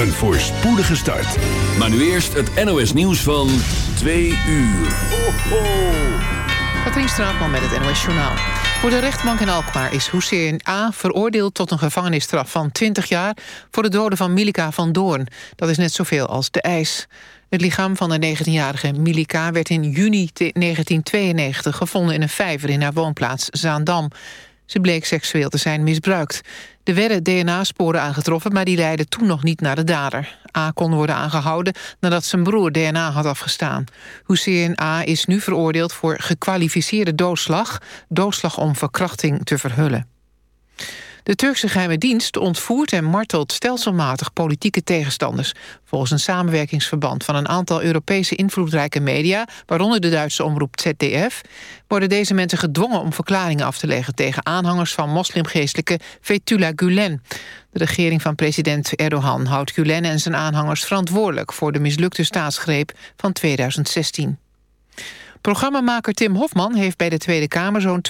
Een voorspoedige start. Maar nu eerst het NOS nieuws van 2 uur. Ho, ho. Katrien Straatman met het NOS Journaal. Voor de rechtbank in Alkmaar is Hussein A. veroordeeld tot een gevangenisstraf van 20 jaar... voor de doden van Milika van Doorn. Dat is net zoveel als de eis. Het lichaam van de 19-jarige Milika werd in juni 1992 gevonden in een vijver in haar woonplaats Zaandam. Ze bleek seksueel te zijn misbruikt. Er werden DNA-sporen aangetroffen, maar die leidden toen nog niet naar de dader. A kon worden aangehouden nadat zijn broer DNA had afgestaan. Hussein A is nu veroordeeld voor gekwalificeerde doodslag... doodslag om verkrachting te verhullen. De Turkse geheime dienst ontvoert en martelt stelselmatig politieke tegenstanders. Volgens een samenwerkingsverband van een aantal Europese invloedrijke media... waaronder de Duitse omroep ZDF... worden deze mensen gedwongen om verklaringen af te leggen... tegen aanhangers van moslimgeestelijke Fethullah Gulen. De regering van president Erdogan houdt Gulen en zijn aanhangers verantwoordelijk... voor de mislukte staatsgreep van 2016. Programmamaker Tim Hofman heeft bij de Tweede Kamer... zo'n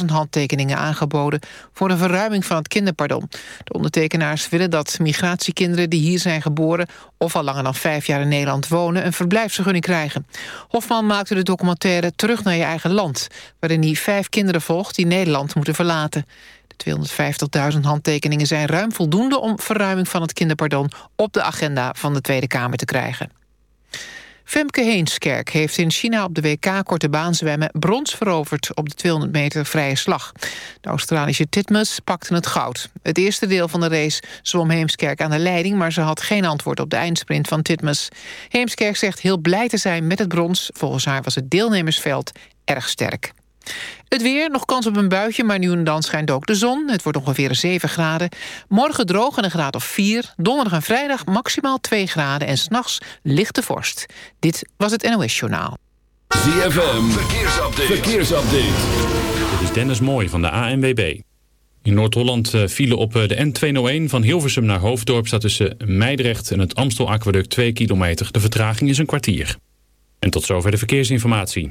250.000 handtekeningen aangeboden... voor een verruiming van het kinderpardon. De ondertekenaars willen dat migratiekinderen die hier zijn geboren... of al langer dan vijf jaar in Nederland wonen... een verblijfsvergunning krijgen. Hofman maakte de documentaire Terug naar je eigen land... waarin hij vijf kinderen volgt die Nederland moeten verlaten. De 250.000 handtekeningen zijn ruim voldoende... om verruiming van het kinderpardon op de agenda van de Tweede Kamer te krijgen. Femke Heemskerk heeft in China op de WK korte baan zwemmen brons veroverd op de 200 meter vrije slag. De Australische Titmus pakte het goud. Het eerste deel van de race zwom Heemskerk aan de leiding, maar ze had geen antwoord op de eindsprint van Titmus. Heemskerk zegt heel blij te zijn met het brons. Volgens haar was het deelnemersveld erg sterk. Het weer, nog kans op een buitje, maar nu en dan schijnt ook de zon. Het wordt ongeveer 7 graden. Morgen droog en een graad of 4. Donderdag en vrijdag maximaal 2 graden. En s'nachts lichte vorst. Dit was het NOS Journaal. ZFM, verkeersupdate. verkeersupdate. Dit is Dennis Mooij van de ANWB. In Noord-Holland eh, vielen op eh, de N201 van Hilversum naar Hoofddorp... staat tussen Meidrecht en het Amstel-aquaduct 2 kilometer. De vertraging is een kwartier. En tot zover de verkeersinformatie.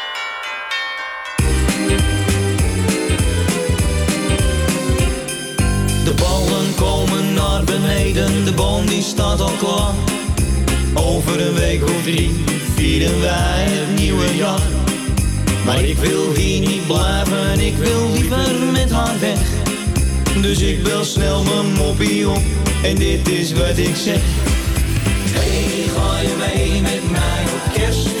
De ballen komen naar beneden, de boom die staat al klaar. Over een week of drie vieren wij het nieuwe jaar. Maar ik wil hier niet blijven, ik wil liever met haar weg. Dus ik bel snel mijn moppie op en dit is wat ik zeg. Hey, ga je mee met mij op kerstvakantie?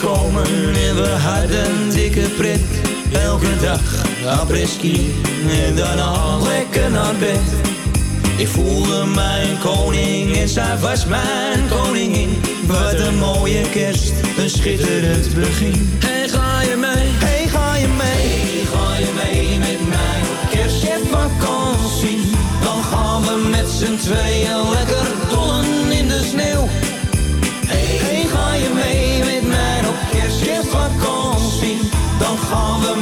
komen en we hadden dikke pret. Elke dag apres-ski en daarna lekker naar bed. Ik voelde mijn koning en zij was mijn koningin. Wat een mooie kerst, een schitterend begin. Hey, ga je mee? Hey, ga je mee? Hey, ga je mee met mij op kerstvakantie? Dan gaan we met z'n tweeën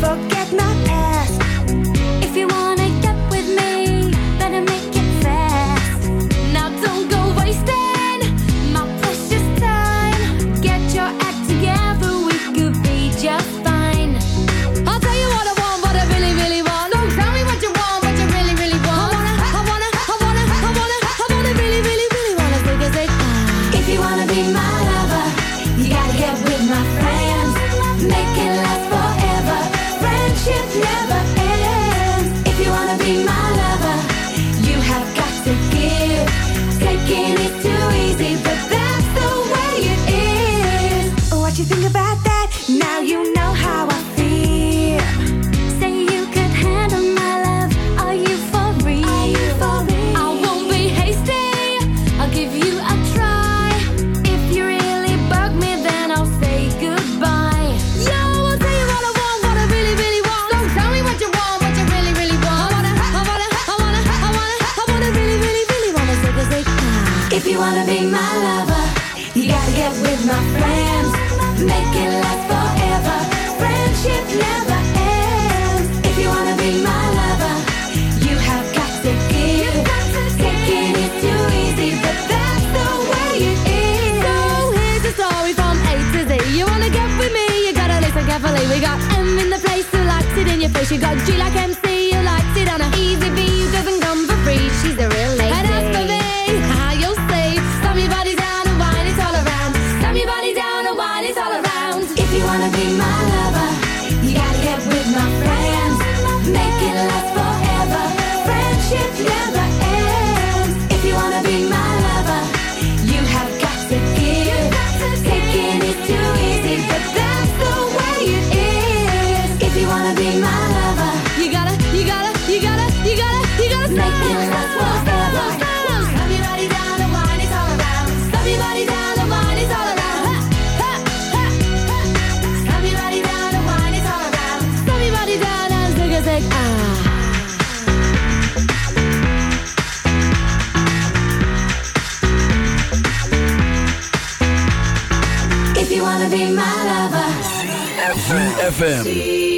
Forget You got G like MC ZFM.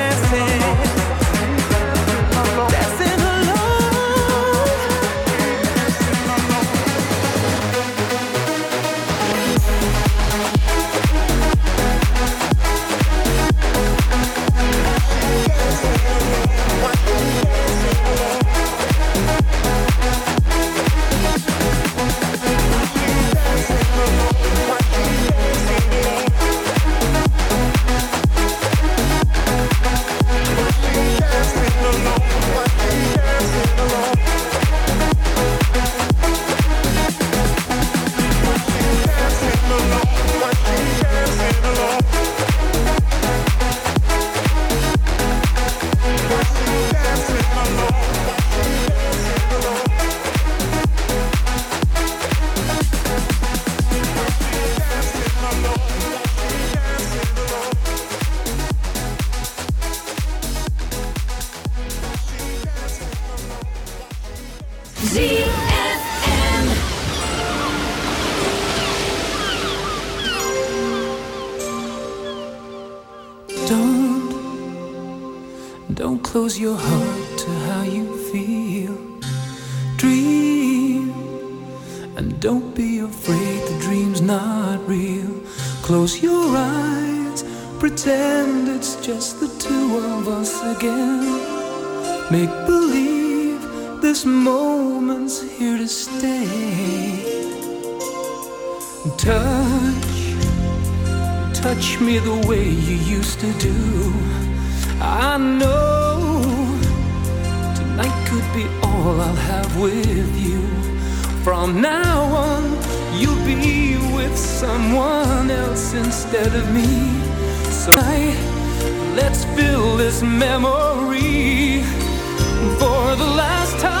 Me the way you used to do. I know tonight could be all I'll have with you. From now on, you'll be with someone else instead of me. So let's fill this memory for the last time.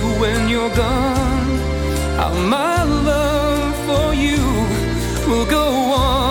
when you're gone. How my love for you will go on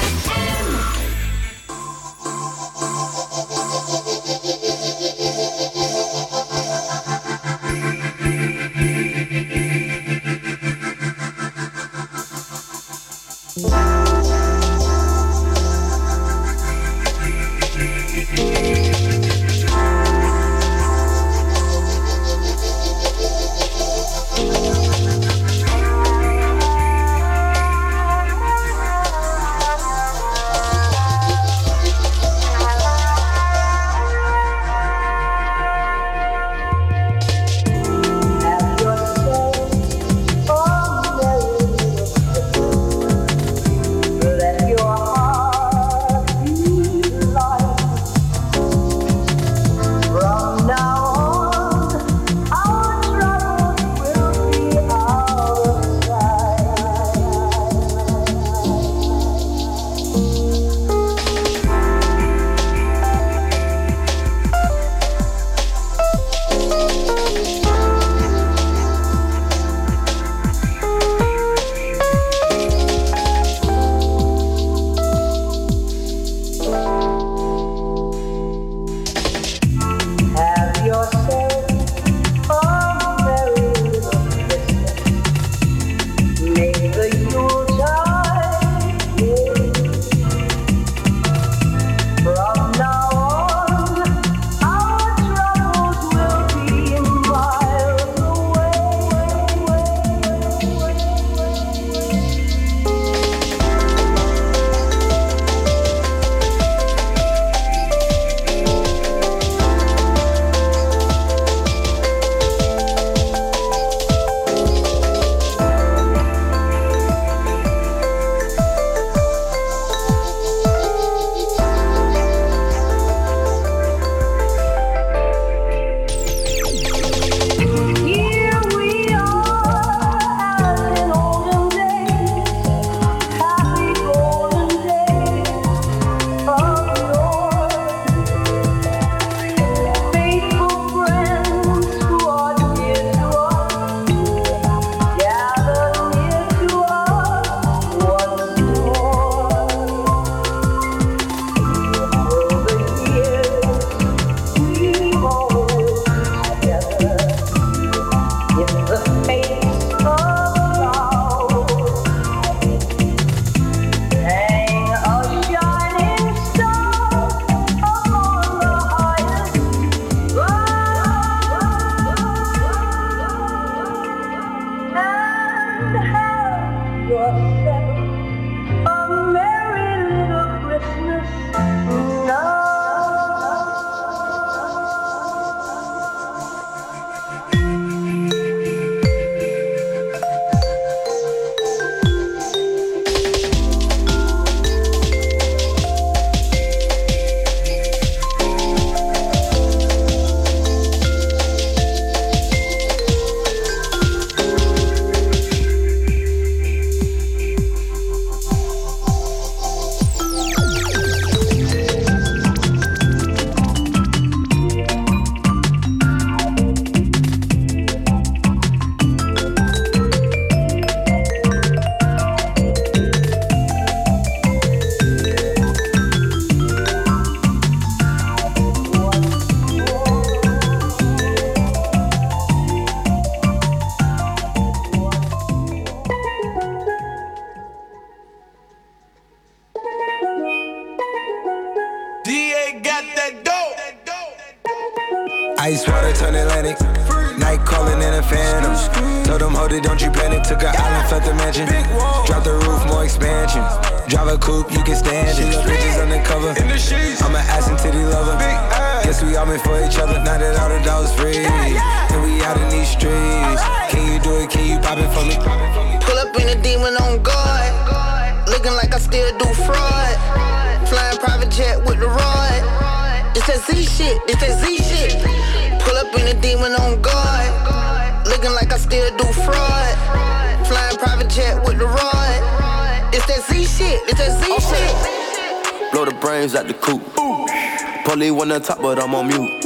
Top, but I'm on mute.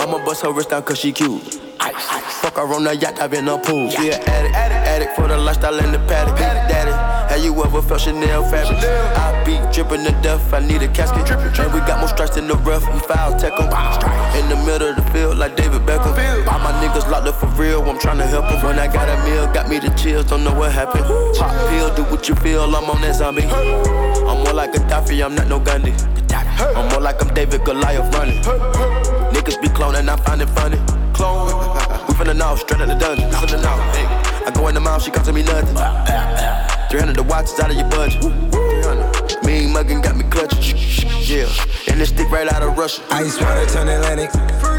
I'ma bust her wrist down cause she cute. Fuck her on the yacht, I've been a pool. She an addict, addict for the lifestyle in the paddock. Daddy, have you ever felt Chanel fabric? I be dripping to death, I need a casket. And we got more strikes in the rough, we foul tech 'em. In the middle of the field, like David Beckham. For real, I'm tryna help 'em. When I got a meal, got me the chills, don't know what happened. Pop pill, do what you feel, I'm on that zombie. I'm more like Gaddafi, I'm not no Gandhi. I'm more like I'm David Goliath running. Niggas be cloning, I find it funny. Clone, we finna know, straight out the dungeon. Finna. I go in the mouth, she costing me nothing. 300 the watch is out of your budget. 300. Mean muggin' got me clutching. Yeah, and this stick right out of Russia. Ice water turn Atlantic.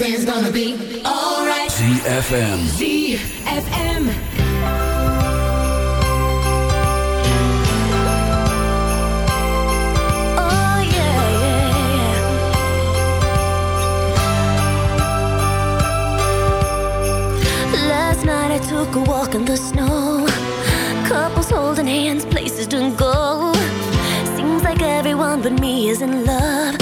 everything's gonna be alright. ZFM. ZFM. Oh, night I took a walk in the snow Couples holding hands, places to go Seems like everyone but me is in love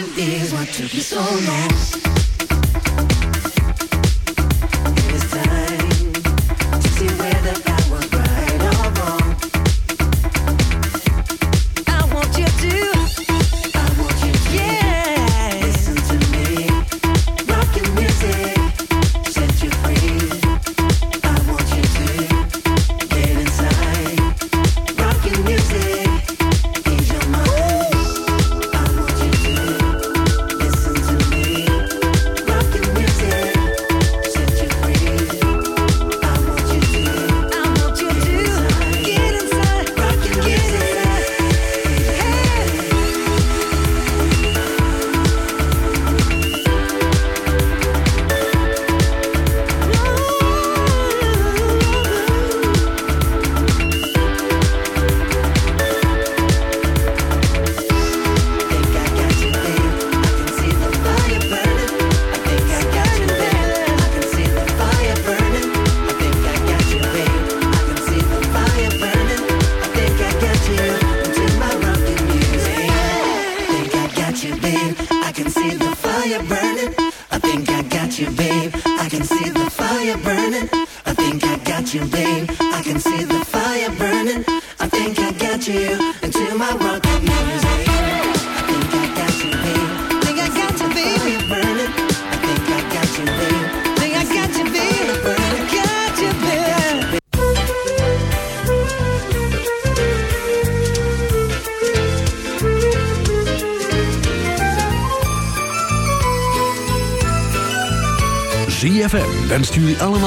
you is what took you so long.